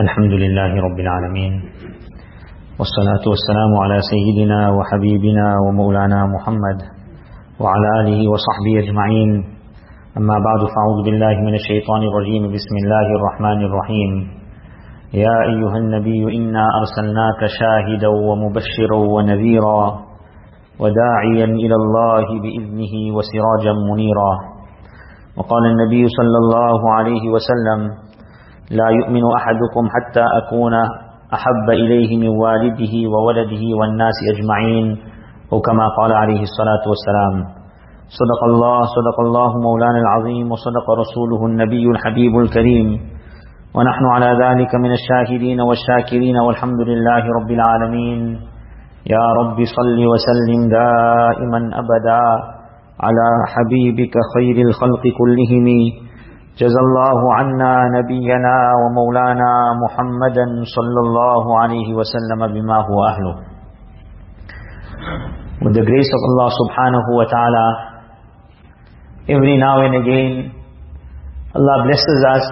الحمد لله رب العالمين والصلاة والسلام على سيدنا وحبيبنا ومولانا محمد وعلى آله وصحبه أجمعين. أما بعد فأعوذ بالله من الشيطان الرجيم. بسم الله الرحمن الرحيم. يا أيها النبي إنا أرسلناك شاهدا ومبشرا ونذيرا وداعيا إلى الله بإذنه وسراجا منيرا. وقال النبي صلى الله عليه وسلم لا يؤمن أحدكم حتى أكون أحب إليه من والده وولده والناس أجمعين أو كما قال عليه الصلاة والسلام صدق الله صدق الله مولانا العظيم وصدق رسوله النبي الحبيب الكريم. ونحن على ذلك من الشاهدين والشاكرين والحمد لله رب العالمين. يا رب صل وسلم دائما أبدا على حبيبك خير الخلق كلهم. جزى الله عنا نبينا ومولانا محمدا صلى الله عليه وسلم بما هو أهله With the grace of Allah subhanahu wa ta'ala, every now and again, Allah blesses us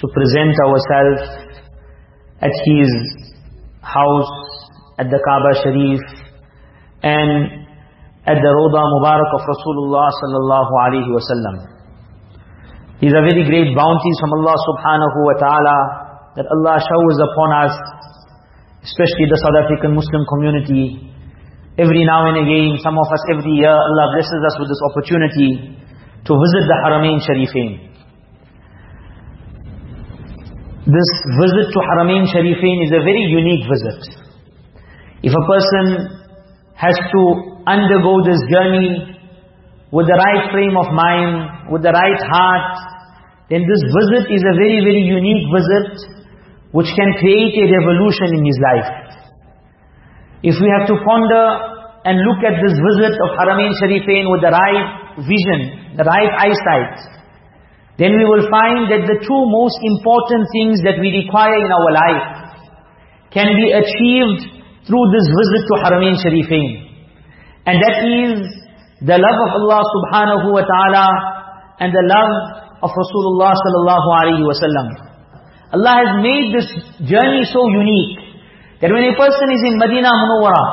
to present ourselves at His house, at the Kaaba Sharif, and at the Roda Mubarak of Rasulullah sallallahu alayhi wa sallam. These are very great bounties from Allah subhanahu wa ta'ala that Allah showers upon us, especially the South African Muslim community. Every now and again, some of us every year, Allah blesses us with this opportunity to visit the Haramain Sharifain. This visit to Haramain Sharifain is a very unique visit. If a person has to undergo this journey with the right frame of mind, with the right heart, then this visit is a very, very unique visit which can create a revolution in his life. If we have to ponder and look at this visit of Haramain Sharifain with the right vision, the right eyesight, then we will find that the two most important things that we require in our life can be achieved through this visit to Haramain Sharifain. And that is the love of Allah subhanahu wa ta'ala and the love of Rasulullah sallallahu alayhi wa sallam. Allah has made this journey so unique that when a person is in Medina Munawwara,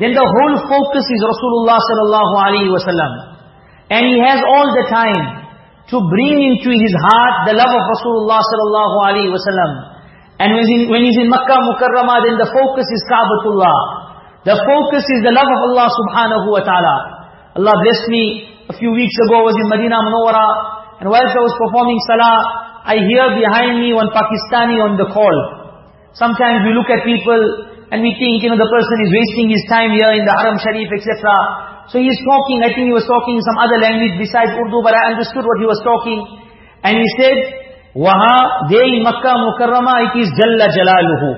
then the whole focus is Rasulullah sallallahu alayhi wa sallam. And he has all the time to bring into his heart the love of Rasulullah sallallahu alayhi wa sallam. And when, he's in, when he's in Makkah Mukarramah, then the focus is Kaabatullah. The focus is the love of Allah subhanahu wa ta'ala. Allah blessed me a few weeks ago, I was in Medina Munawwara, and whilst I was performing salah, I hear behind me one Pakistani on the call. Sometimes we look at people and we think, you know, the person is wasting his time here in the Haram Sharif, etc. So he is talking, I think he was talking some other language besides Urdu, but I understood what he was talking. And he said, Waha, there in Makkah Mukarramah, it is Jalla Jalaluhu.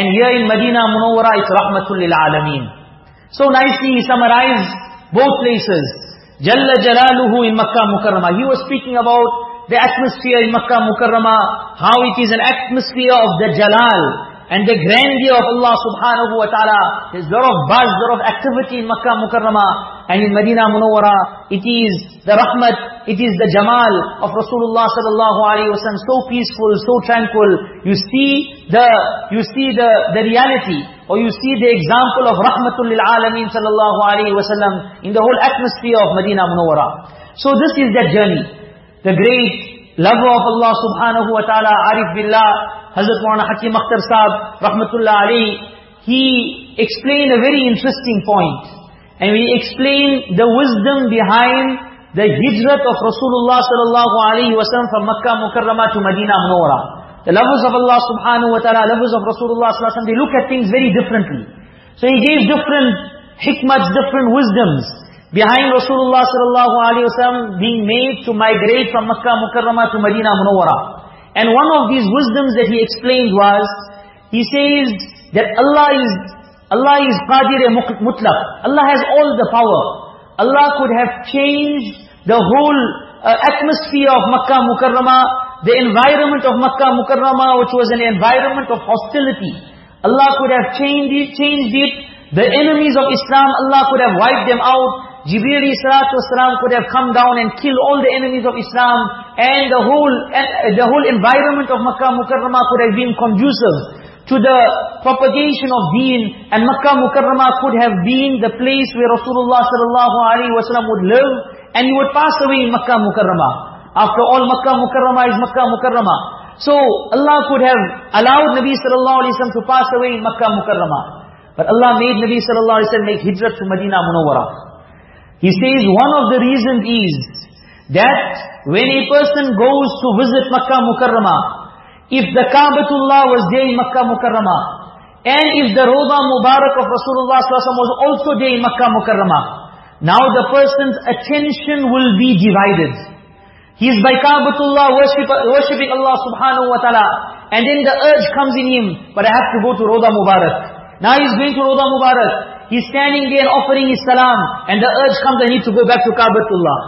And here in Medina Munawwara, it's Rahmatul Lil Alameen. So nicely he summarized both places. Jalla Jalaluhu in Makkah Mukarramah. He was speaking about the atmosphere in Makkah Mukarramah, how it is an atmosphere of the Jalal and the grandeur of Allah subhanahu wa ta'ala. There's a lot of buzz, a lot of activity in Makkah Mukarramah. And in Medina Munawwara, it is the rahmat, it is the jamal of Rasulullah sallallahu alayhi wa. So peaceful, so tranquil. You see the, you see the, the reality, or you see the example of rahmatul lil alameen sallallahu alayhi wa sallam in the whole atmosphere of Medina Munawwara. So this is that journey. The great lover of Allah subhanahu wa ta'ala, Arif Billah, Hazrat Maulana Hakim Akhtar Saab, Rahmatullah alayhi, he explained a very interesting point. And we explained the wisdom behind the hijrat of Rasulullah sallallahu alayhi wa sallam from Makkah Mukarramah to Medina Munawwara. The lovers of Allah subhanahu wa ta'ala, lovers of Rasulullah sallallahu they look at things very differently. So he gave different hikmats, different wisdoms behind Rasulullah sallallahu alayhi wa being made to migrate from Makkah Mukarramah to Medina Munawwara. And one of these wisdoms that he explained was, he says that Allah is, Allah is qadir mutlaq. Allah has all the power. Allah could have changed the whole uh, atmosphere of Makkah Mukarramah, the environment of Makkah Mukarramah, which was an environment of hostility. Allah could have changed it, changed it. The enemies of Islam, Allah could have wiped them out. Jibreel wasalam could have come down and killed all the enemies of Islam and the whole, and uh, the whole environment of Makkah Mukarramah could have been conducive to the propagation of deen and Makkah Mukarramah could have been the place where Rasulullah sallallahu alaihi wasallam would live and he would pass away in Makkah Mukarramah. After all, Makkah Mukarramah is Makkah Mukarramah. So Allah could have allowed Nabi sallallahu alaihi wasallam to pass away in Makkah Mukarramah. But Allah made Nabi sallallahu alaihi wasallam make hijrah to Medina Munawwara. He says one of the reasons is that when a person goes to visit Makkah Mukarramah, if the Kaabatullah was there in Makkah Mukarramah, and if the Roda Mubarak of Rasulullah was also there in Makkah Mukarramah, now the person's attention will be divided. He is by Kaabatullah worship, worshipping Allah subhanahu wa ta'ala, and then the urge comes in him, but I have to go to Roda Mubarak. Now he's going to Roda Mubarak. He's standing there offering his salam, and the urge comes, I need to go back to Kaabatullah.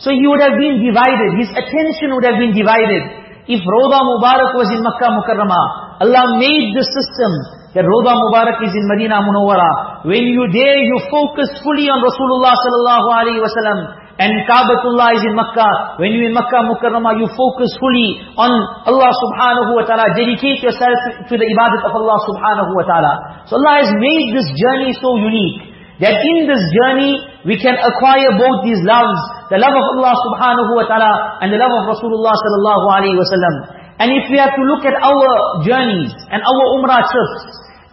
So he would have been divided. His attention would have been divided. If Roda Mubarak was in Makkah Mukarramah, Allah made the system that Roda Mubarak is in Medina Munawwara. When you there, you focus fully on Rasulullah sallallahu alaihi wasallam. And Kaabatullah is in Makkah. When you're in Makkah Mukarramah, you focus fully on Allah subhanahu wa ta'ala. Dedicate yourself to the ibadat of Allah subhanahu wa ta'ala. So Allah has made this journey so unique. That in this journey, we can acquire both these loves. The love of Allah subhanahu wa ta'ala and the love of Rasulullah sallallahu alayhi wa sallam. And if we have to look at our journeys and our umrah trips,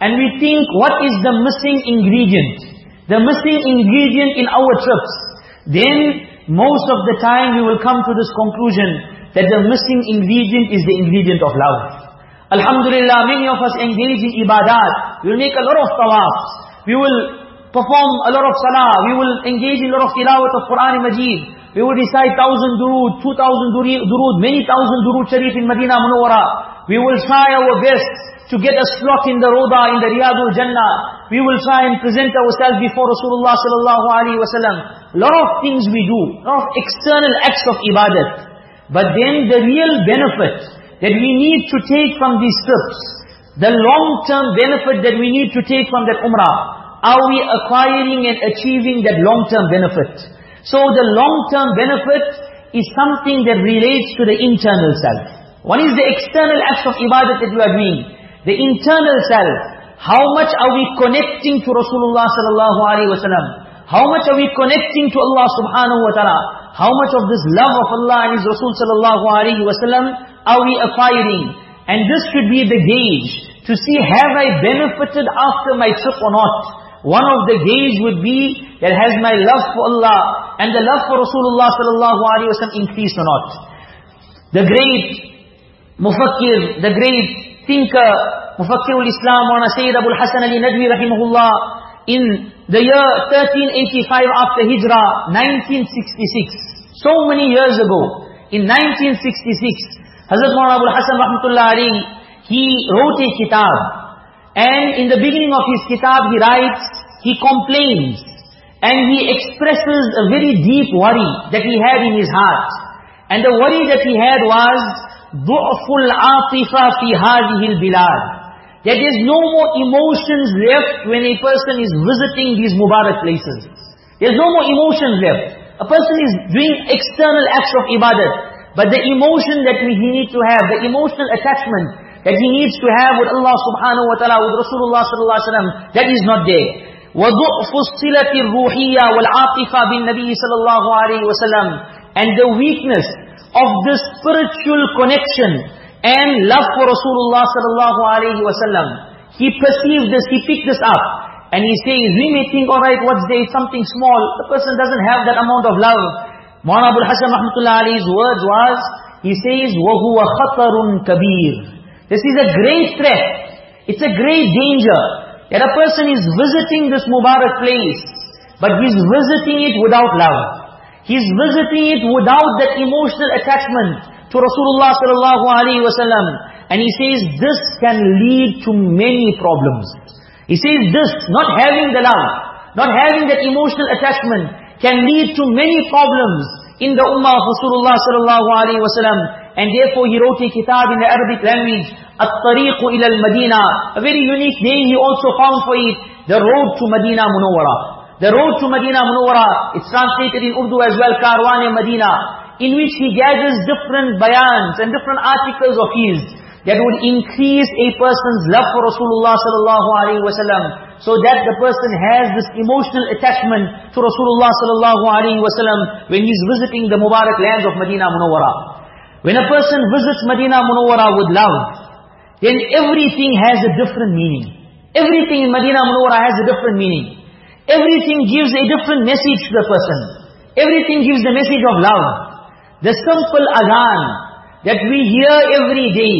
and we think what is the missing ingredient, the missing ingredient in our trips, then most of the time we will come to this conclusion that the missing ingredient is the ingredient of love. Alhamdulillah, many of us engage in ibadat. We will make a lot of tawafs. We will perform a lot of salah, we will engage in a lot of tilawat of Quran and Majid, we will recite thousand durood, two thousand durood, many thousand durood sharif in Medina Munawwara. We will try our best to get a slot in the Roda, in the Riyadul Jannah. We will try and present ourselves before Rasulullah sallallahu alaihi wasallam. Lot of things we do, lot of external acts of ibadat. But then the real benefit that we need to take from these trips, the long-term benefit that we need to take from that umrah, are we acquiring and achieving that long-term benefit? So the long-term benefit is something that relates to the internal self. One is the external acts of ibadat that you are doing. The internal self. How much are we connecting to Rasulullah sallallahu alaihi wasallam? How much are we connecting to Allah subhanahu wa ta'ala? How much of this love of Allah and His Rasul sallallahu alaihi wasallam are we acquiring? And this should be the gauge to see have I benefited after my trip or not. One of the gauge would be that has my love for Allah and the love for Rasulullah sallallahu alaihi wasallam increased or not. The great mufakkir, the great thinker, mufakkir al-Islam, Mawlana Sayyid Abu al-Hasan Ali Nadwi rahimahullah, in the year 1385 after Hijrah, 1966, so many years ago, in 1966, Hazrat Mawlana Abu al-Hasan rahmatullah he wrote a kitab, and in the beginning of his kitab he writes, he complains and he expresses a very deep worry that he had in his heart. And the worry that he had was, ضُعْفُ الْعَاطِفَةِ فِي هَذِهِ الْبِلَادِ That there is no more emotions left when a person is visiting these Mubarak places. There is no more emotions left. A person is doing external acts of ibadat. But the emotion that we, he need to have, the emotional attachment, that he needs to have with Allah subhanahu wa ta'ala, with Rasulullah sallallahu alaihi wasallam, that is not there. وَضُعْفُ الصِّلَةِ الرُّوحِيَّةِ وَالْعَاطِفَةِ بِالنَّبِيِّ صلى الله عليه وسلم And the weakness of the spiritual connection and love for Rasulullah sallallahu alaihi wasallam. He perceived this, he picked this up. And he says, we may think, alright, what's there, something small. The person doesn't have that amount of love. Mawlana Abul Hasan rahmatullah ali's words was, he says, وَهُوَ خَطَرٌ كَبِيرٌ this is a great threat. It's a great danger that a person is visiting this Mubarak place, but he's visiting it without love. He's visiting it without that emotional attachment to Rasulullah sallallahu alaihi wasallam. And he says this can lead to many problems. He says this, not having the love, not having that emotional attachment, can lead to many problems in the ummah of Rasulullah sallallahu alaihi wasallam. And therefore he wrote a kitab in the Arabic language, At-Tariq ila al-Madina. A very unique name he also found for it, The Road to Medina Munawwara. The Road to Medina Munawwara, it's translated in Urdu as well, Karwan Medina. in which he gathers different bayans and different articles of his that would increase a person's love for Rasulullah sallallahu alaihi wasallam so that the person has this emotional attachment to Rasulullah sallallahu alaihi wasallam when he's visiting the Mubarak lands of Medina Munawwara. When a person visits Medina Munawwara with love, then everything has a different meaning. Everything in Medina Munawwara has a different meaning. Everything gives a different message to the person. Everything gives the message of love. The simple adhan that we hear every day.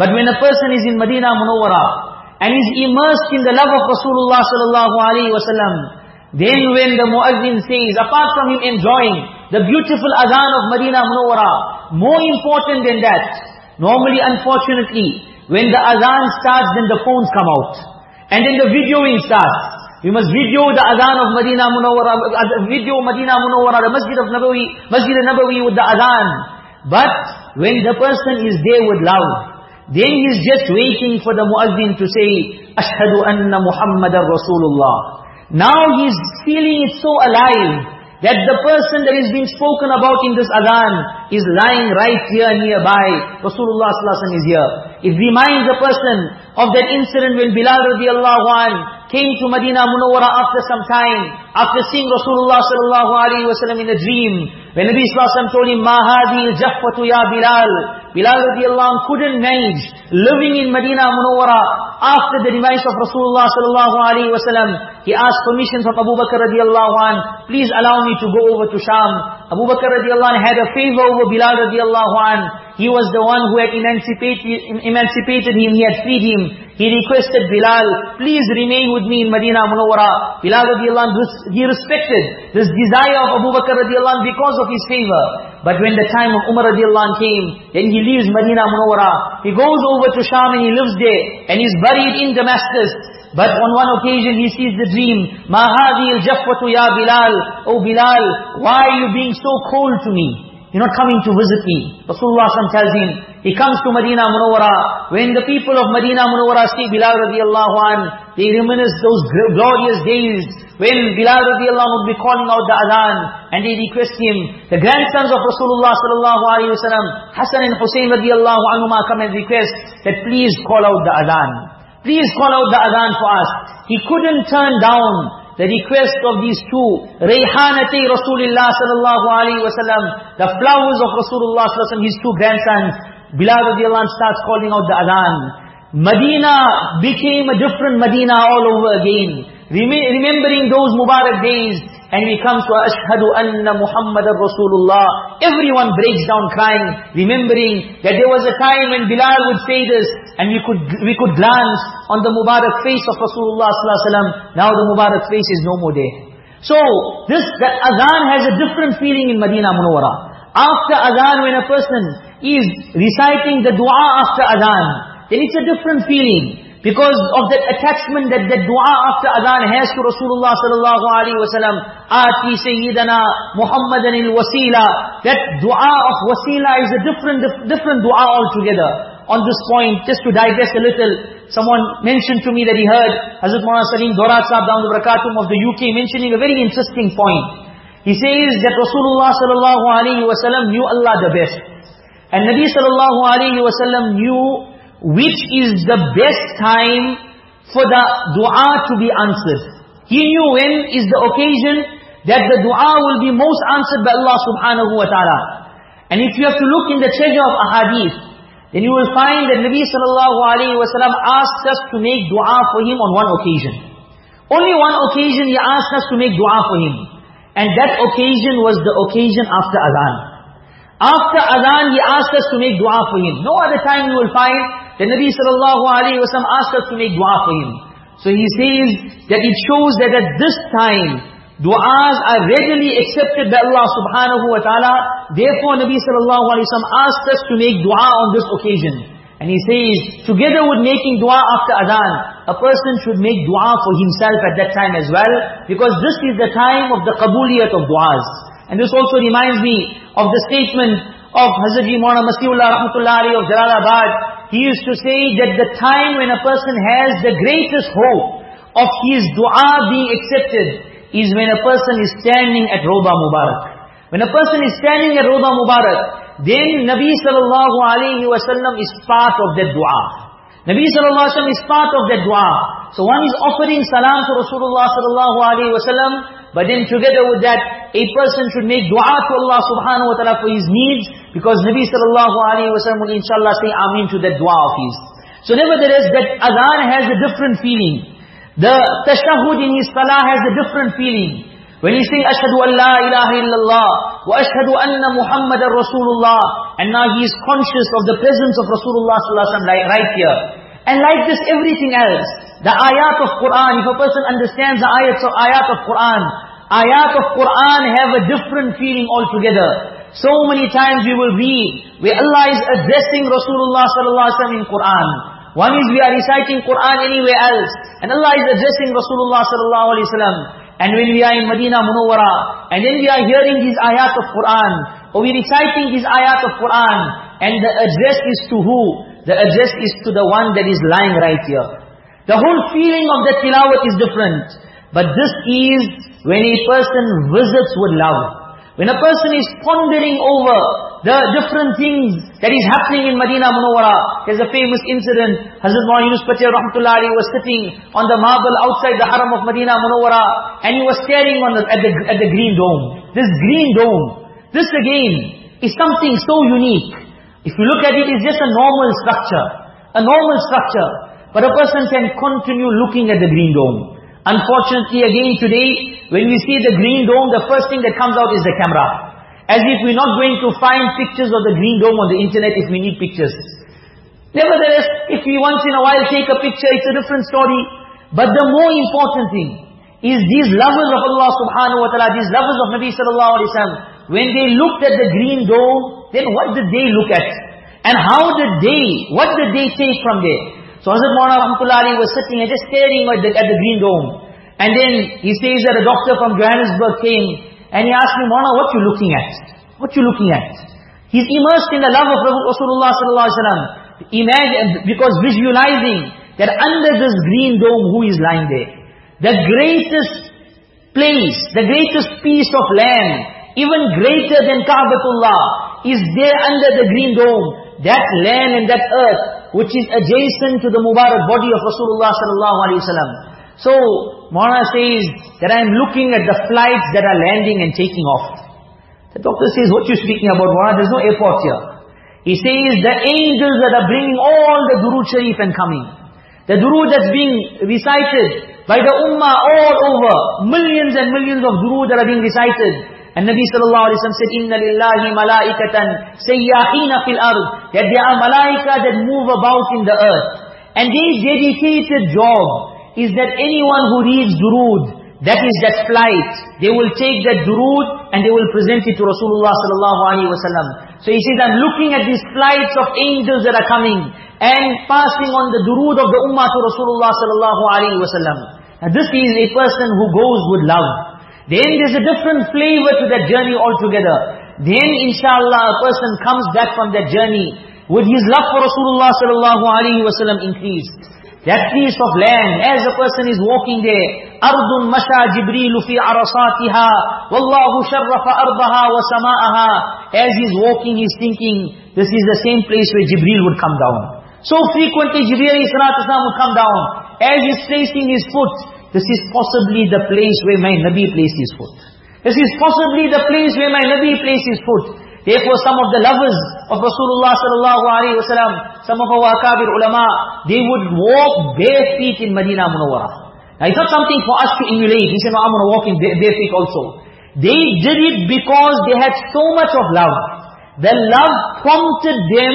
But when a person is in Medina Munawwara, and is immersed in the love of Rasulullah sallallahu alaihi wasallam, then when the muazzin says, apart from him enjoying the beautiful adhan of Medina Munawwara, more important than that, normally unfortunately, when the adhan starts, then the phones come out. And then the videoing starts. We must video the adhan of Medina Munawwara, video Medina Munawwara, the Masjid of Nabawi, Masjid of Nabawi with the adhan. But when the person is there with love, then he is just waiting for the muazzin to say, Ashhadu anna Muhammadan Rasulullah. Now he is feeling it so alive, that the person that is being spoken about in this adhan is lying right here nearby. Rasulullah sallallahu is here. It reminds a person of that incident when Bilal radiallahu anh came to Medina Munawwara after some time, after seeing Rasulullah sallallahu alaihi wasallam in a dream. When Nabi sallallahu told him, "Ma hadi jaffatu ya Bilal," Bilal radiallahu anh couldn't manage living in Medina Munawwara after the demise of Rasulullah sallallahu alaihi wasallam. He asked permission from Abu Bakr radiallahu anh, please allow me to go over to Sham. Abu Bakr radiallahu anh had a favor over Bilal radiallahu anh. He was the one who had emancipated, emancipated him, he had freed him. He requested Bilal, please remain with me in Medina Munawwara. Bilal radiallahu anhu, he respected this desire of Abu Bakr radiallahu anhu because of his favor. But when the time of Umar radiallahu anhu came, then he leaves Medina Munawwara. He goes over to Sham and he lives there. And he's buried in Damascus. But on one occasion he sees the dream. Mahadi al-jafwatu ya Bilal. Oh Bilal, why are you being so cold to me? You're not coming to visit me. Rasulullah tells him, he comes to Medina Munawwara. When the people of Medina Munawwara see Bilal radiallahu anh, they reminisce those glorious days when Bilal radiallahu would be calling out the adhan and they request him. The grandsons of Rasulullah sallallahu alayhi wa Hassan and Hussein radiallahu anhuma come and request that please call out the adhan. Please call out the adhan for us. He couldn't turn down the request of these two, Rayhanati Rasulullah sallallahu alayhi wa sallam, the flowers of Rasulullah sallallahu alayhi his two grandsons, Bilal radiallahu starts calling out the adhan. Medina became a different Medina all over again remembering those Mubarak days, and we come to Ashhadu anna Muhammadan Rasulullah. Everyone breaks down crying, remembering that there was a time when Bilal would say this, and we could we could glance on the Mubarak face of Rasulullah sallallahu Now the Mubarak face is no more there. So this that adhan has a different feeling in Medina Munawwara. After adhan, when a person is reciting the dua after adhan, then it's a different feeling. Because of that attachment that the dua after adhan has to Rasulullah sallallahu alaihi wasallam. Ati Sayyidina Muhammadan al-wasila. That dua of wasila is a different, different dua altogether. On this point, just to digest a little, someone mentioned to me that he heard Hazrat Maulana Salim Dhorat Sahib damat barakatuhum of the UK mentioning a very interesting point. He says that Rasulullah sallallahu alaihi wasallam knew Allah the best. And Nabi sallallahu alaihi wasallam knew which is the best time for the dua to be answered. He knew when is the occasion that the dua will be most answered by Allah subhanahu wa ta'ala. And if you have to look in the treasure of ahadith, then you will find that Nabi sallallahu alayhi wa sallam asked us to make dua for him on one occasion. Only one occasion he asked us to make dua for him. And that occasion was the occasion after adhan. After adhan, he asked us to make dua for him. No other time you will find the Nabi sallallahu alayhi wa sallam asked us to make dua for him. So he says that it shows that at this time, du'as are readily accepted by Allah subhanahu wa ta'ala. Therefore Nabi sallallahu alayhi wa sallam asked us to make dua on this occasion. And he says, together with making dua after adhan, a person should make dua for himself at that time as well, because this is the time of the qabuliyat of du'as. And this also reminds me of the statement of Hazrat Ji Maulana Masihullah Rahmatullahi of Jalalabad, he used to say that the time when a person has the greatest hope of his dua being accepted is when a person is standing at Roda Mubarak. When a person is standing at Roda Mubarak, then Nabi sallallahu alayhi wa sallam is part of that dua. Nabi sallallahu alayhi wa sallam is part of that dua. So one is offering salam to Rasulullah sallallahu alayhi wa sallam, but then together with that, a person should make dua to Allah subhanahu wa ta'ala for his needs, because Nabi sallallahu alayhi wa sallam will inshallah say amin to that dua of his. So nevertheless, that adhan has a different feeling. The tashahud in his salah has a different feeling. When he say, Ashhadu an la ilaha illallah, wa ashhadu anna Muhammadan Rasulullah, and now he is conscious of the presence of Rasulullah sallallahu alaihi wasallam right here. And like this, everything else, the ayat of Quran, if a person understands the ayats of, ayat of Quran, ayat of Quran have a different feeling altogether. So many times we will read where Allah is addressing Rasulullah sallallahu alaihi wasallam in Quran. One is we are reciting Quran anywhere else, and Allah is addressing Rasulullah sallallahu alaihi wasallam. And when we are in Medina Munawwara, and then we are hearing these ayat of Quran, or we reciting these ayat of Quran, and the address is to who? The address is to the one that is lying right here. The whole feeling of the tilawat is different. But this is when a person visits with love. When a person is pondering over the different things that is happening in Madinah Munawwara, there's a famous incident. Hazrat Maulana Yunus Patel Rahmatullahi was sitting on the marble outside the haram of Madinah Munawwara and he was staring on the, at, the, at the green dome. This green dome, this again is something so unique. If you look at it, it's just a normal structure. A normal structure. But a person can continue looking at the green dome. Unfortunately, again today, when we see the green dome, the first thing that comes out is the camera. As if we're not going to find pictures of the green dome on the internet if we need pictures. Nevertheless, if we once in a while take a picture, it's a different story. But the more important thing is these lovers of Allah subhanahu wa ta'ala, these lovers of Nabi sallallahu alayhi wa sallam, when they looked at the green dome, then what did they look at? And how did they, what did they take from there? So Hazrat Maulana Rahmatullahi was sitting and just staring at the, at the green dome. And then he says that a doctor from Johannesburg came and he asked me, Maulana, what you looking at? What you looking at? He's immersed in the love of Rasulullah sallallahu alaihi wasallam. Imagine, because visualizing that under this green dome, who is lying there? The greatest place, the greatest piece of land, even greater than Ka'batullah, is there under the green dome. That land and that earth which is adjacent to the Mubarak body of Rasulullah sallallahu alaihi wasallam. So, Maulana says that I am looking at the flights that are landing and taking off. The doctor says, what you speaking about Maulana? There's no airport here. He says the angels that are bringing all the Durood Sharif and coming. The Durood that's being recited by the Ummah all over. Millions and millions of Durood that are being recited. And Nabi sallallahu alayhi wa sallam said, Inna lillahi malaikatan sayyahina fil ard. That there are malaika that move about in the earth. And their dedicated job is that anyone who reads durood, that is that flight, they will take that durood and they will present it to Rasulullah sallallahu alayhi wa sallam. So he says, I'm looking at these flights of angels that are coming and passing on the durood of the ummah to Rasulullah sallallahu alayhi wa sallam. Now this is a person who goes with love. Then there's a different flavor to that journey altogether. Then inshallah a person comes back from that journey with his love for Rasulullah sallallahu alaihi wasallam increased. That piece of land, as a person is walking there, أَرْضٌ مَشَى جِبْرِيلُ فِي عَرَصَاتِهَا وَاللَّهُ شَرَّفَ أَرْضَهَا وَسَمَاءَهَا As he's walking, he's thinking, this is the same place where Jibreel would come down. So frequently Jibreel would come down. As he's placing his foot, this is possibly the place where my Nabi placed his foot. This is possibly the place where my Nabi placed his foot. Therefore some of the lovers of Rasulullah sallallahu alaihi wasallam, some of our akabir ulama, they would walk bare feet in Medina Munawwara. Now it's not something for us to emulate. We say, no, I'm going to walk in bare feet also. They did it because they had so much of love. The love prompted them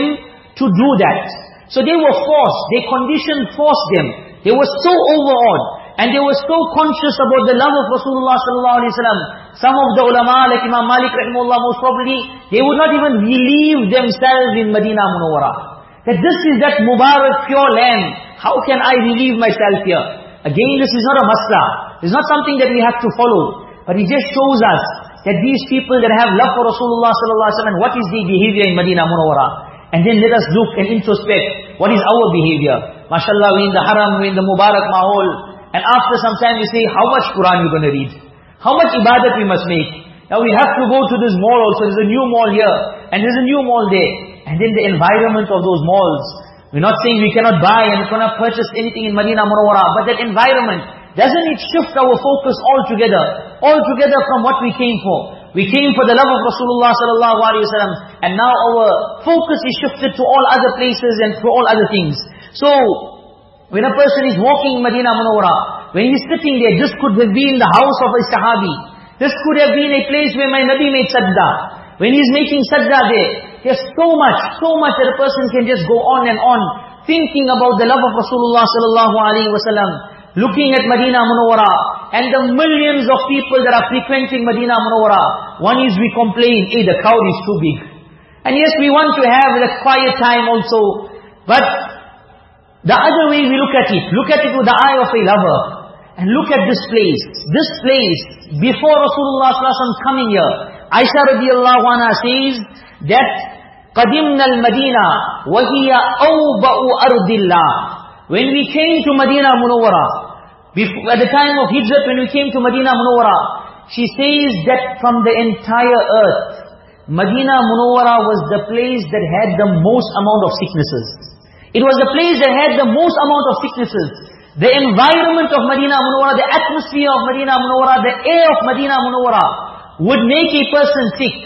to do that. So they were forced, their condition forced them. They were so overawed. And they were so conscious about the love of Rasulullah sallallahu. Some of the ulama, like Imam Malik rahimahullah, most probably, they would not even believe themselves in Medina Munawwara. That this is that Mubarak pure land. How can I relieve myself here? Again, this is not a masla. It's not something that we have to follow. But it just shows us that these people that have love for Rasulullah sallallahu what is their behavior in Medina Munawwara? And then let us look and introspect. What is our behavior? MashaAllah, we in the haram, we in the Mubarak mahol. And after some time you say, how much Quran you're going to read? How much ibadat we must make? Now we have to go to this mall also. There's a new mall here. And there's a new mall there. And then the environment of those malls. We're not saying we cannot buy and we cannot purchase anything in Madinah Munawwara. But that environment, doesn't it shift our focus altogether? Altogether from what we came for. We came for the love of Rasulullah sallallahu alaihi wasallam, and now our focus is shifted to all other places and to all other things. So, when a person is walking in Madinah Munawwara, when he's sitting there, this could have been the house of a Sahabi. This could have been a place where my Nabi made sajda. When he's making sajda there, there's so much, so much that a person can just go on and on, thinking about the love of Rasulullah sallallahu alaihi wasallam looking at Madinah Munawwara, and the millions of people that are frequenting Madinah Munawwara, one is we complain, hey, the crowd is too big. And yes, we want to have that quiet time also, but the other way we look at it, look at it with the eye of a lover, and look at this place. This place, before Rasulullah ﷺ coming here, Aisha radiallahu anha says that قَدِمْنَا الْمَدِينَةِ وَهِيَ أَوْبَأُ أَرْضِ اللَّهِ When we came to Madinah Munawwara, at the time of Hijrat, when we came to Madinah Munawwara, she says that from the entire earth, Madinah Munawwara was the place that had the most amount of sicknesses. It was the place that had the most amount of sicknesses. The environment of Madinah Munawwara, the atmosphere of Madinah Munawwara, the air of Madinah Munawwara would make a person sick.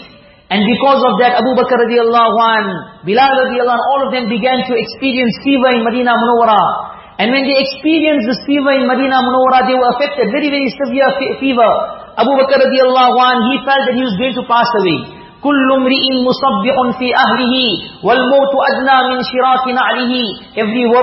And because of that, Abu Bakr radiallahu an, Bilal radiallahu an, all of them began to experience fever in Madinah Munawwara. And when they experienced this fever in Madinah Munawwara, they were affected, very, very severe fever. Abu Bakr radiallahu anh, he felt that he was going to pass away. Every mri'in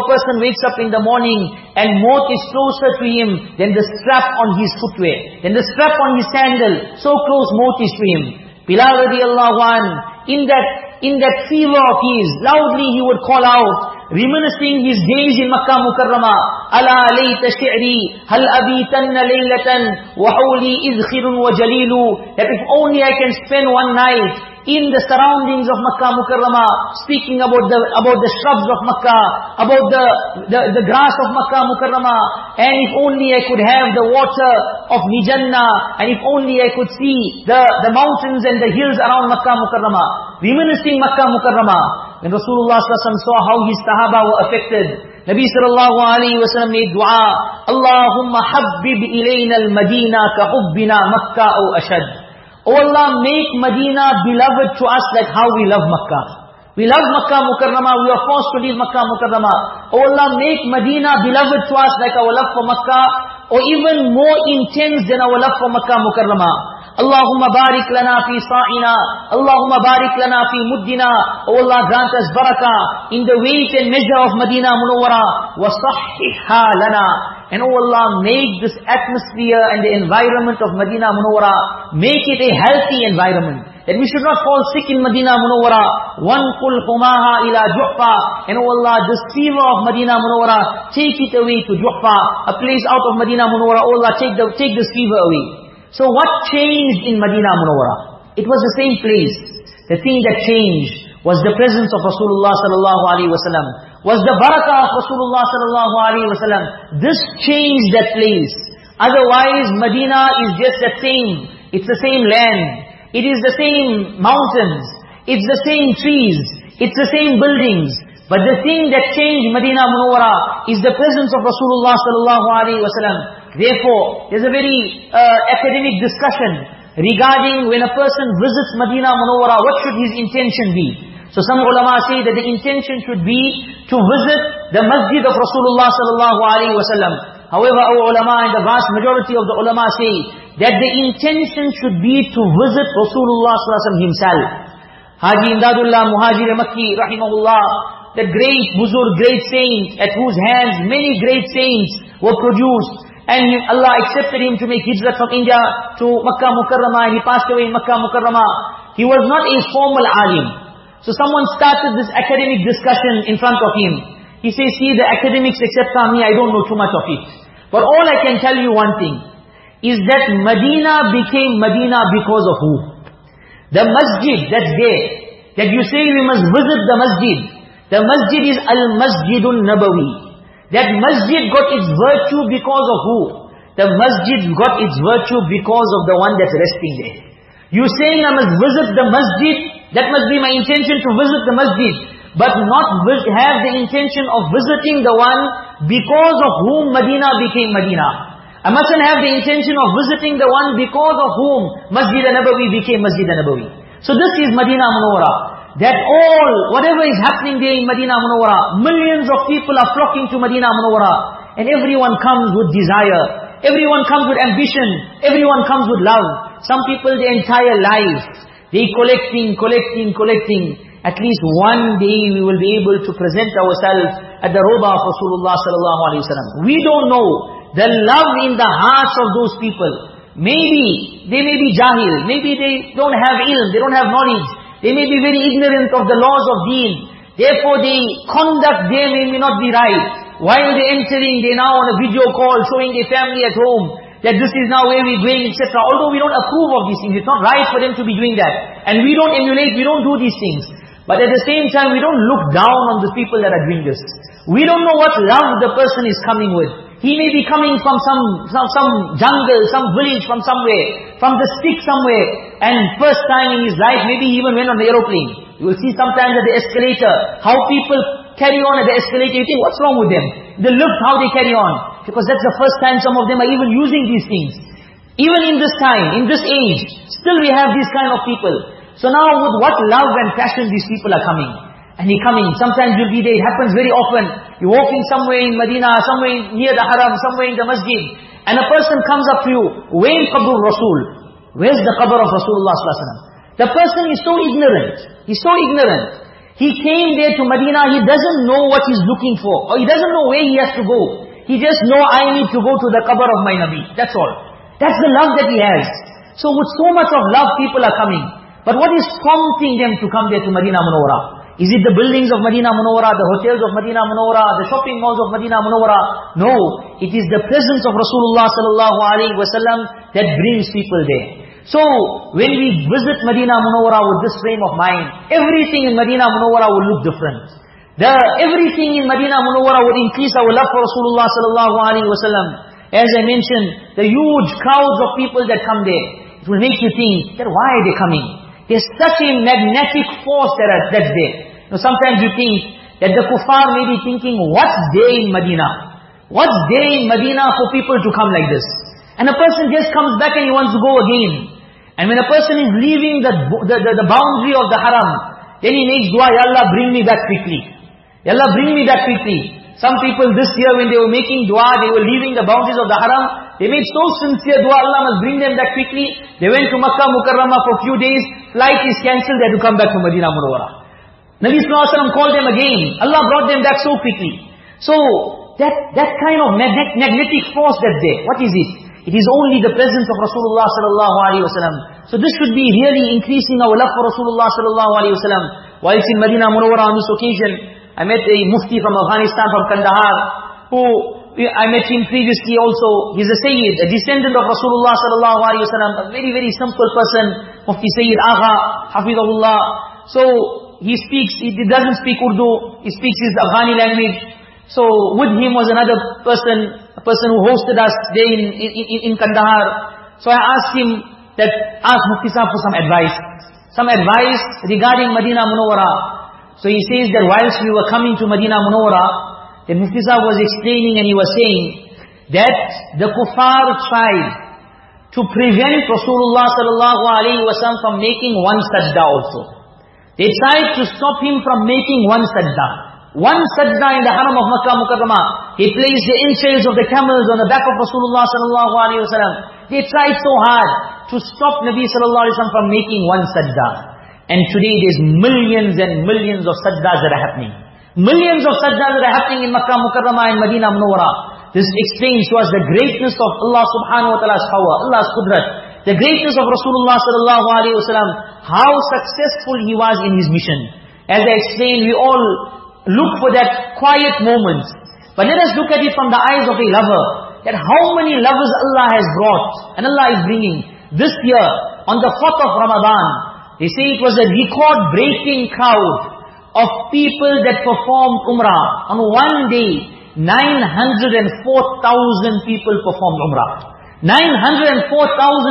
person wakes up in the morning and maut is closer to him than the strap on his footwear, than the strap on his sandal. So close maut is to him. Bilal radiallahu an, in that, in that fever of his, loudly he would call out, reminiscing his days in Makkah Mukarrama. Ala layta shi'ri, hal abitanna laylatan, wa hawli izkhirun wa jalilu. That if only I can spend one night in the surroundings of Makkah Mukarrama, speaking about the about the shrubs of Makkah, about the, the, the grass of Makkah Mukarrama, and if only I could have the water of Majanna, and if only I could see the, the mountains and the hills around Makkah Mukarrama, reminiscing Makkah Mukarrama. When Rasulullah saw how his Sahaba were affected, Nabi sallallahu alayhi wa sallam made dua, Allahumma habbib ilayna al-Madina ka hubbina Makkah aw ashad. Oh Allah, make Medina beloved to us like how we love Makkah. We love Makkah Mukarramah, we are forced to leave Makkah Mukarramah. Oh Allah, make Medina beloved to us like our love for Makkah, or even more intense than our love for Makkah Mukarramah. Allahumma barik lana fi sa'ina. Allahumma barik lana fi muddina. Oh Allah, grant us barakah in the weight and measure of Medina Munawwara. وَصَحِّحَا lana. And oh Allah, make this atmosphere and the environment of Medina Munawwara, make it a healthy environment. That we should not fall sick in Medina Munawwara. وَانْقُلْ حُمَاهَا ila جُحْفَى And oh Allah, this fever of Medina Munawwara, take it away to Juhfa, a place out of Medina Munawwara. Oh Allah, take, the, take this fever away. So what changed in Medina Munawwara? It was the same place. The thing that changed was the presence of Rasulullah sallallahu alaihi wasallam. Was the barakah of Rasulullah sallallahu alaihi wasallam. This changed that place. Otherwise, Medina is just the same. It's the same land. It is the same mountains. It's the same trees. It's the same buildings. But the thing that changed Medina Munawwara is the presence of Rasulullah sallallahu alaihi wasallam. Therefore, there's a very uh, academic discussion regarding when a person visits Medina Munawwara, what should his intention be? So some ulama say that the intention should be to visit the masjid of Rasulullah sallallahu alaihi wasallam. However, our ulama and the vast majority of the ulama say that the intention should be to visit Rasulullah sallallahu alaihi wasallam himself. Haji Imdadullah Muhajir Makki rahimahullah, the great buzur, great saint, at whose hands many great saints were produced. And Allah accepted him to make hijrah from India to Makkah Mukarramah and he passed away in Makkah Mukarramah. He was not a formal alim. So someone started this academic discussion in front of him. He says, see the academics except me, I don't know too much of it. But all I can tell you one thing, is that Medina became Medina because of who? The masjid that's there, that you say we must visit the masjid. The masjid is Al-Masjidun Nabawi. That masjid got its virtue because of who? The masjid got its virtue because of the one that's resting there. You saying I must visit the masjid, that must be my intention to visit the masjid. But not have the intention of visiting the one because of whom Medina became Medina. I mustn't have the intention of visiting the one because of whom Masjid al-Nabawi became Masjid al-Nabawi. So this is Medina Munawwara. That all, whatever is happening there in Medina Munawwara, millions of people are flocking to Medina Munawwara. And everyone comes with desire. Everyone comes with ambition. Everyone comes with love. Some people their entire life, they collecting, collecting, collecting. At least one day we will be able to present ourselves at the Roda of Rasulullah sallallahu alaihi wasallam. We don't know the love in the hearts of those people. Maybe they may be jahil, maybe they don't have ilm, they don't have knowledge. They may be very ignorant of the laws of deen. Therefore the conduct there may, not be right. While they're entering, they're now on a video call showing their family at home that this is now where we're going, etc. Although we don't approve of these things, it's not right for them to be doing that. And we don't emulate, we don't do these things. But at the same time, we don't look down on the people that are doing this. We don't know what love the person is coming with. He may be coming from some, some, some jungle, some village, from somewhere, from the stick somewhere, and first time in his life, maybe he even went on the aeroplane. You will see sometimes at the escalator, how people carry on at the escalator, you think, what's wrong with them? They look how they carry on. Because that's the first time some of them are even using these things. Even in this time, in this age, still we have these kind of people. So now with what love and passion these people are coming. And he coming, sometimes you'll be there, it happens very often. You're walking somewhere in Medina, somewhere near the haram, somewhere in the masjid. And a person comes up to you, where Qabr Rasul? Where's the Qabr of Rasulullah The person is so ignorant. He's so ignorant. He came there to Medina, he doesn't know what he's looking for. Or he doesn't know where he has to go. He just know I need to go to the Qabr of my Nabi. That's all. That's the love that he has. So with so much of love, people are coming. But what is prompting them to come there to Medina Munawwara? Is it the buildings of Medina Munawwara, the hotels of Medina Munawwara, the shopping malls of Medina Munawwara? No, it is the presence of Rasulullah sallallahu alaihi wasallam that brings people there. So, when we visit Medina Munawwara with this frame of mind, everything in Medina Munawwara will look different. The, everything in Medina Munawwara will increase our love for Rasulullah sallallahu alaihi wasallam. As I mentioned, the huge crowds of people that come there, it will make you think, that why are they coming? There's such a magnetic force that that's there. Now sometimes you think that the kuffar may be thinking, what's there in Medina? What's there in Medina for people to come like this? And a person just comes back and he wants to go again. And when a person is leaving the, the, the, the boundary of the haram, then he makes dua, Ya Allah bring me back quickly. Ya Allah bring me back quickly. Some people this year when they were making dua, they were leaving the boundaries of the haram, they made so sincere dua, Allah must bring them back quickly. They went to Makkah Mukarramah for a few days, flight is cancelled, they had to come back to Medina Munawwara. Nabi Sallallahu Alaihi Wasallam called them again. Allah brought them back so quickly. So, that, that kind of magnetic force that's there, what is it? It is only the presence of Rasulullah sallallahu alaihi wasallam. So this should be really increasing our love for Rasulullah sallallahu alaihi wasallam. Whilst in Medina Munawwara on this occasion, I met a mufti from Afghanistan, from Kandahar, who I met him previously also. He's a Sayyid, a descendant of Rasulullah sallallahu alaihi wasallam, a very, very simple person, Mufti Sayyid Agha, Hafidahullah. So, he speaks, he doesn't speak Urdu, he speaks his Afghani language. So, with him was another person, a person who hosted us there in, in, in Kandahar. So I asked him that, ask Mufti Sahib for some advice. Some advice regarding Medina Munawwara. So he says that whilst we were coming to Medina Munawwara, the Mufti was explaining and he was saying that the kuffar tried to prevent Rasulullah sallallahu alaihi wasallam from making one sajda also. They tried to stop him from making one sajda. One sajda in the haram of Makkah Mukarramah. He placed the entrails of the camels on the back of Rasulullah sallallahu alaihi wasallam. They tried so hard to stop Nabi sallallahu alaihi wasallam from making one sajda. And today there's millions and millions of sajdas that are happening. Millions of sajdas that are happening in Makkah Mukarramah and Medina Munawwara. This explains to us the greatness of Allah subhanahu wa ta'ala's power, Allah's qudrat. The greatness of Rasulullah sallallahu alayhi wa sallam, how successful he was in his mission. As I explained, we all look for that quiet moment. But let us look at it from the eyes of a lover. That how many lovers Allah has brought and Allah is bringing. This year, on the 4th of Ramadan, they say it was a record-breaking crowd of people that performed Umrah. On one day, 904,000 people performed Umrah. 904,000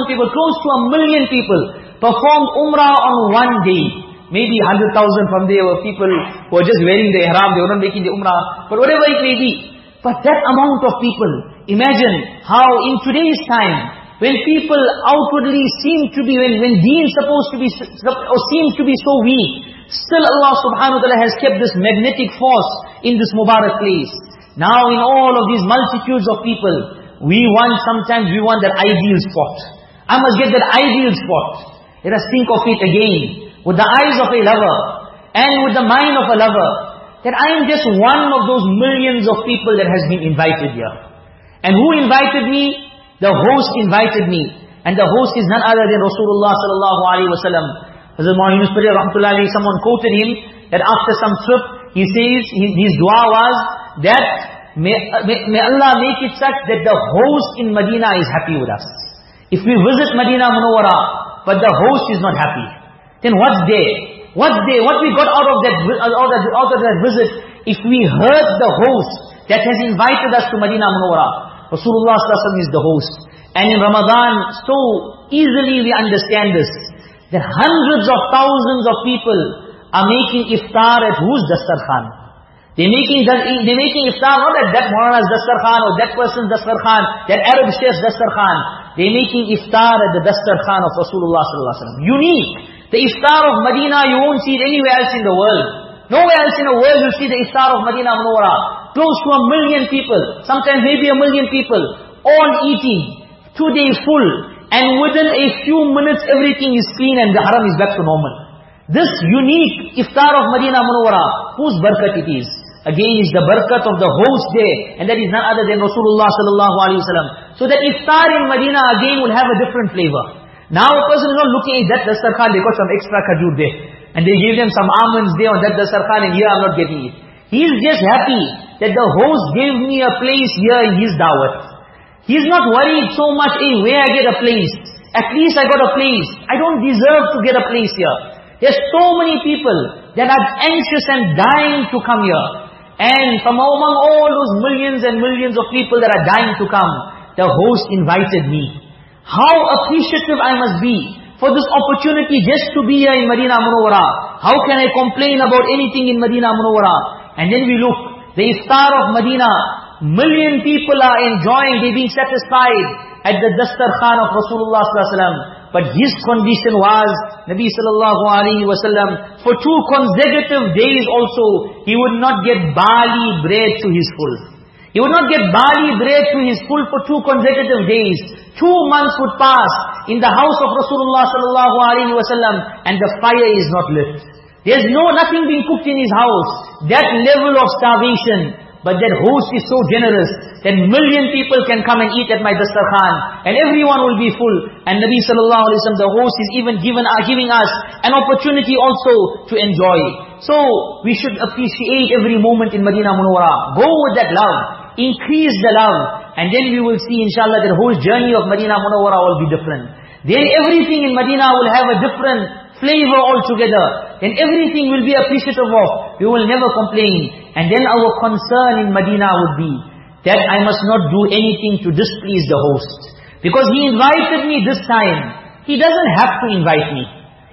people, close to a million people performed Umrah on one day. Maybe 100,000 from there were people who were just wearing the ihram, they were not making the Umrah, but whatever it may be. But that amount of people, imagine how in today's time, when people outwardly seem to be, when, when deen supposed to be, or seems to be so weak, still Allah subhanahu wa ta'ala has kept this magnetic force in this Mubarak place. Now in all of these multitudes of people, we want, sometimes we want that ideal spot. I must get that ideal spot. Let us think of it again, with the eyes of a lover, and with the mind of a lover, that I am just one of those millions of people that has been invited here. And who invited me? The host invited me. And the host is none other than Rasulullah sallallahu alayhi wa sallam. Hazrat someone quoted him that after some trip, he says, his dua was that may, uh, may, may Allah make it such that the host in Medina is happy with us. If we visit Medina Munawwara, but the host is not happy, then what's there? What's there? What we got out of that out of, out of that visit? If we hurt the host that has invited us to Medina Munawwara, Rasulullah is the host. And in Ramadan, so easily we understand this, that hundreds of thousands of people are making iftar at whose dastarkhan? They're making, they're making iftar not at that Maulana's dastarkhan or that person's dastarkhan, that Arab sheikh's dastarkhan. They're making iftar at the dastarkhan of Rasulullah sallallahu Unique. The iftar of Medina, you won't see it anywhere else in the world. Nowhere else in the world you see the iftar of Medina Munawwara close to a million people, sometimes maybe a million people, all eating, two days full, and within a few minutes everything is clean and the haram is back to normal. This unique iftar of Medina Munawwara, whose barakat it is? Again is the barakat of the host there, and that is none other than Rasulullah sallallahu alaihi wasallam. So that iftar in Medina again will have a different flavor. Now a person is not looking at that dastarkhan, they got some extra kajur there. And they gave them some almonds there on that dastarkhan and here I'm not getting it. He is just happy that the host gave me a place here in his dawat. He's not worried so much, hey, where I get a place. At least I got a place. I don't deserve to get a place here. There's so many people that are anxious and dying to come here. And from among all those millions and millions of people that are dying to come, the host invited me. How appreciative I must be for this opportunity just to be here in Medina Munawwara. How can I complain about anything in Medina Munawwara? And then we look, the star of Medina, million people are enjoying, they being satisfied at the dastarkhan of Rasulullah sallallahu But his condition was, Nabi sallallahu alaihi wasallam, for two consecutive days also, he would not get barley bread to his full. He would not get barley bread to his full for two consecutive days. Two months would pass in the house of Rasulullah sallallahu alaihi wasallam, and the fire is not lit. There's no nothing being cooked in his house that level of starvation, but that host is so generous that million people can come and eat at my dastarkhan and everyone will be full. And Nabi sallallahu alaihi wasallam, the host is even given, uh, giving us an opportunity also to enjoy. So we should appreciate every moment in Medina Munawwara. Go with that love. Increase the love. And then we will see inshallah that whole journey of Medina Munawwara will be different. Then everything in Medina will have a different flavor altogether, then everything will be appreciative of. We will never complain. And then our concern in Medina would be that I must not do anything to displease the host. Because he invited me this time. He doesn't have to invite me.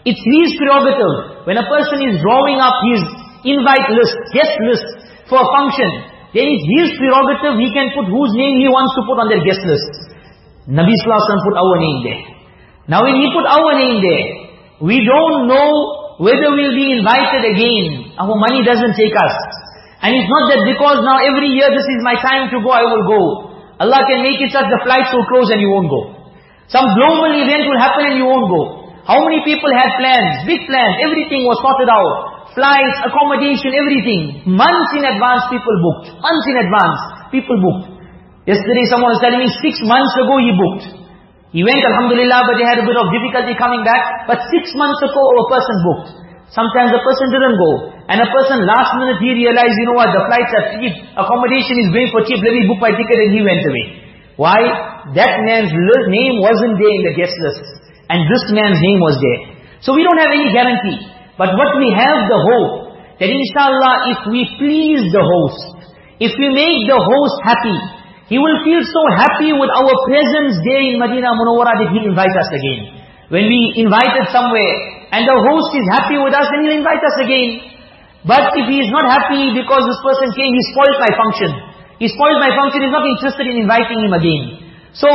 It's his prerogative. When a person is drawing up his invite list, guest list for a function, then it's his prerogative. He can put whose name he wants to put on their guest list. Nabi Sallallahu Alaihi Wasallam put our name there. Now when he put our name there, we don't know whether we'll be invited again. Our money doesn't take us. And it's not that because now every year this is my time to go, I will go. Allah can make it such the flights will close and you won't go. Some global event will happen and you won't go. How many people had plans, big plans, everything was sorted out. Flights, accommodation, everything. Months in advance people booked. Months in advance people booked. Yesterday someone was telling me six months ago he booked. He went, Alhamdulillah, but he had a bit of difficulty coming back. But six months ago, a person booked. Sometimes a person didn't go. And a person last minute he realized, you know what, the flights are cheap. Accommodation is going for cheap. Let me book my ticket and he went away. Why? That man's name wasn't there in the guest list. And this man's name was there. So we don't have any guarantee. But what we have the hope, that inshallah if we please the host, if we make the host happy, he will feel so happy with our presence there in Medina Munawwara that he'll invite us again. When we invited somewhere, and the host is happy with us, then he'll invite us again. But if he is not happy because this person came, he spoiled my function. He spoiled my function, he's not interested in inviting him again. So,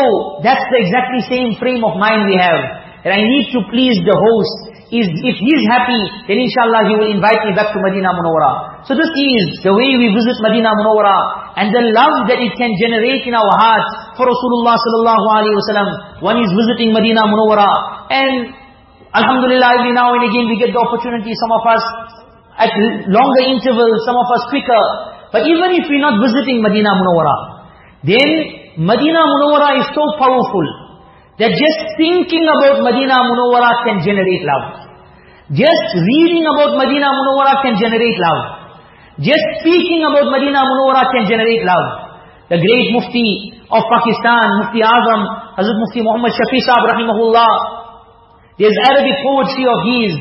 that's the exactly same frame of mind we have. That I need to please the host. Is, if he is happy, then inshallah he will invite me back to Madinah Munawwara. So this is the way we visit Madinah Munawwara and the love that it can generate in our hearts for Rasulullah sallallahu alaihi wasallam. One is visiting Madinah Munawwara and Alhamdulillah every now and again we get the opportunity, some of us at longer intervals, some of us quicker. But even if we're not visiting Madinah Munawwara, then Madinah Munawwara is so powerful that just thinking about Madinah Munawwara can generate love. Just reading about Madinah Munawwara can generate love. Just speaking about Madinah Munawwara can generate love. The great Mufti of Pakistan, Mufti Azam, Hazrat Mufti Muhammad Shafi Sahib Rahimahullah, there's Arabic poetry of his,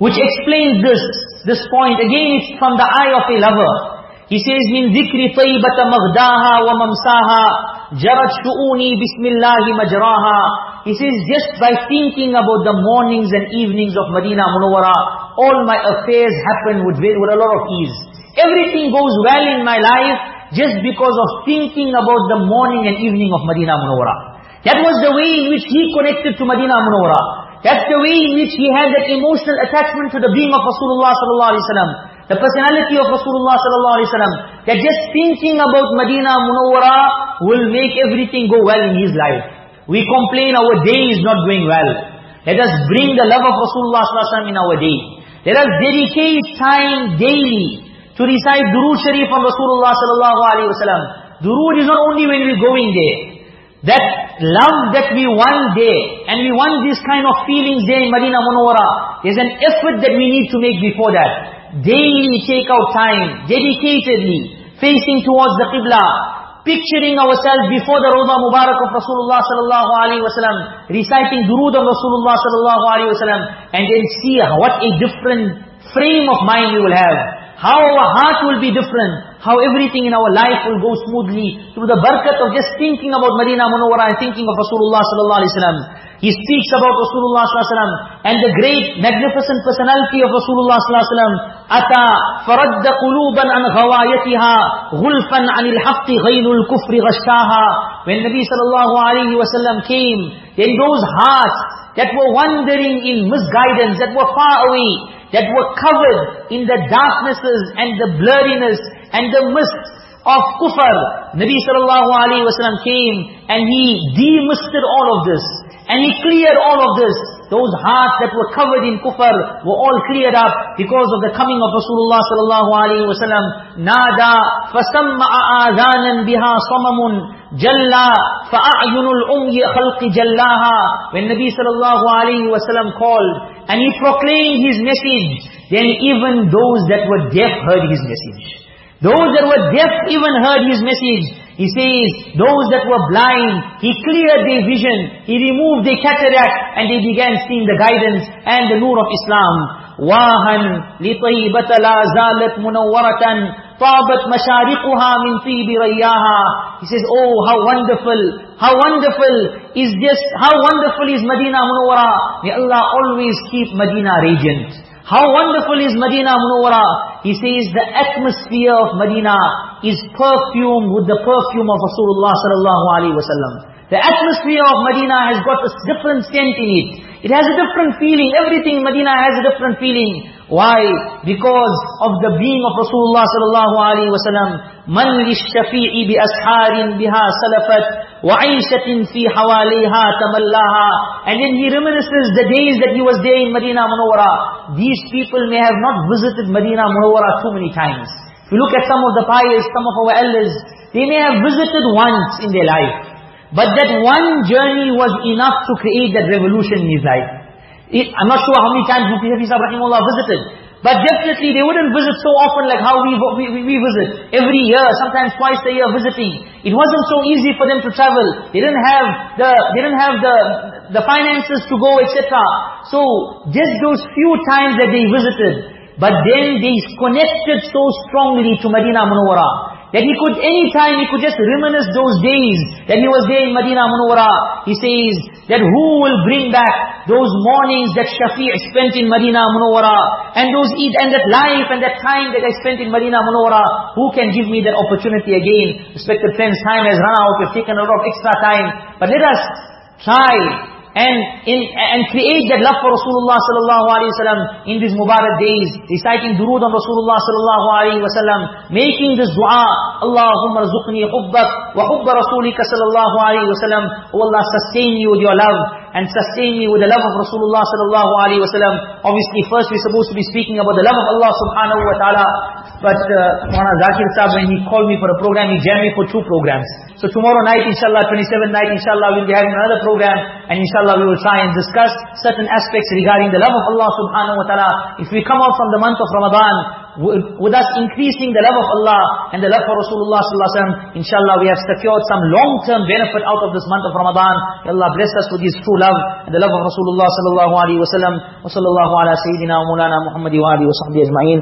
which explains this, this point. Again, it's from the eye of a lover. He says, Min ذِكْرِ طَيِّبَةِ مَغْدَاهَا وَمَمْسَاهَا جَرَتْ شُؤُونِي shu'uni اللَّهِ مَجْرَاهَا." He says, just by thinking about the mornings and evenings of Medina Munawwara, all my affairs happen with, with a lot of ease. Everything goes well in my life just because of thinking about the morning and evening of Medina Munawwara. That was the way in which he connected to Medina Munawwara. That's the way in which he had that emotional attachment to the being of Rasulullah sallallahu alaihi wasallam the personality of Rasulullah sallallahu alaihi wasallam, that just thinking about Madinah Munawwara will make everything go well in his life. We complain our day is not going well. Let us bring the love of Rasulullah sallallahu alaihi wasallam in our day. Let us dedicate time daily to recite Durood Sharif on Rasulullah sallallahu alaihi wasallam. Durood is not only when we're going there. That love that we want there, and we want this kind of feelings there in Madinah Munawwara, there's an effort that we need to make before that daily take out time, dedicatedly, facing towards the Qibla, picturing ourselves before the Roda Mubarak of Rasulullah sallallahu alaihi wasallam, reciting durood of Rasulullah sallallahu alaihi wasallam, and then see what a different frame of mind we will have. How our heart will be different. How everything in our life will go smoothly through the barakat of just thinking about Madinah Munawwara and thinking of Rasulullah sallallahu alaihi wasallam. He speaks about Rasulullah sallallahu and the great magnificent personality of Rasulullah sallallahu Ata farad quluban an ghawayatiha ghulfan anil haqqi ghaylul kufri ghashtaha. When Nabi sallallahu alaihi wasallam came, then those hearts that were wandering in misguidance, that were far away, that were covered in the darknesses and the blurriness and the mists of kufr, Nabi sallallahu alaihi wasallam came and he demisted all of this. And he cleared all of this. Those hearts that were covered in kufr were all cleared up because of the coming of Rasulullah sallallahu alaihi wasallam. Nada fasamma'a adhanan biha samamun jalla fa'ayunul umyi khalqi jallaha. When Nabi sallallahu alaihi wasallam called and he proclaimed his message, then even those that were deaf heard his message. Those that were deaf even heard his message. He says, those that were blind, He cleared their vision, He removed their cataract, and they began seeing the guidance and the nur of Islam. وَاهًا لِطَيْبَةَ لَا زَالَتْ مُنَوَّرَةً طَابَتْ مَشَارِقُهَا مِنْ طِيبِ رَيَّاهَا He says, oh, how wonderful, how wonderful is just, how wonderful is Madinah Munawwara. May Allah always keep Madinah radiant. How wonderful is Madinah Munawwara. He says the atmosphere of Madinah is perfumed with the perfume of Rasulullah sallallahu alaihi wasallam. The atmosphere of Madinah has got a different scent in it. It has a different feeling. Everything in Madinah has a different feeling. Why? Because of the being of Rasulullah sallallahu alaihi wasallam. Man lishafi'i bi asharin biha salafat wa aishatin fi hawaliha tamallaha. And then he reminisces the days that he was there in Medina Munawwara. These people may have not visited Medina Munawwara too many times. If you look at some of the pious, some of our elders, they may have visited once in their life. But that one journey was enough to create that revolution in his life. I'm not sure how many times Mufti Hafiz Rahimullah visited. But definitely they wouldn't visit so often like how we, we, we visit. Every year, sometimes twice a year visiting. It wasn't so easy for them to travel. They didn't have the, they didn't have the, the finances to go, etc. So, just those few times that they visited, but then they connected so strongly to Medina Munawwara. That he could, any time he could just reminisce those days that he was there in Madinah Munawwara. He says that who will bring back those mornings that Shafi' spent in Madinah Munawwara and those Eid and that life and that time that I spent in Madinah Munawwara. Who can give me that opportunity again? Respected friends, time has run out. We've taken a lot of extra time. But let us try and in and create that love for Rasulullah sallallahu alaihi wasallam in these Mubarak days, reciting durood on Rasulullah sallallahu alaihi wasallam, making this dua, Allahumma rzuqni hubbak wa hubba rasulika sallallahu alaihi wasallam. Oh Allah, sustain me with your love and sustain me with the love of Rasulullah sallallahu alaihi wasallam. Obviously, first we're supposed to be speaking about the love of Allah subhanahu wa taala. But uh, Zakir Saab, when he called me for a program, he jammed me for two programs. So tomorrow night, inshallah, 27th night, inshallah, we'll be having another program. And inshallah, we will try and discuss certain aspects regarding the love of Allah subhanahu wa ta'ala. If we come out from the month of Ramadan, with us increasing the love of Allah and the love for Rasulullah sallallahu alaihi wasallam, inshallah we have secured some long-term benefit out of this month of Ramadan. Allah bless us with His true love and the love of Rasulullah sallallahu alaihi wasallam. Wa ala sayyidina Muhammadi wa alihi wa sahbihi ajma'in.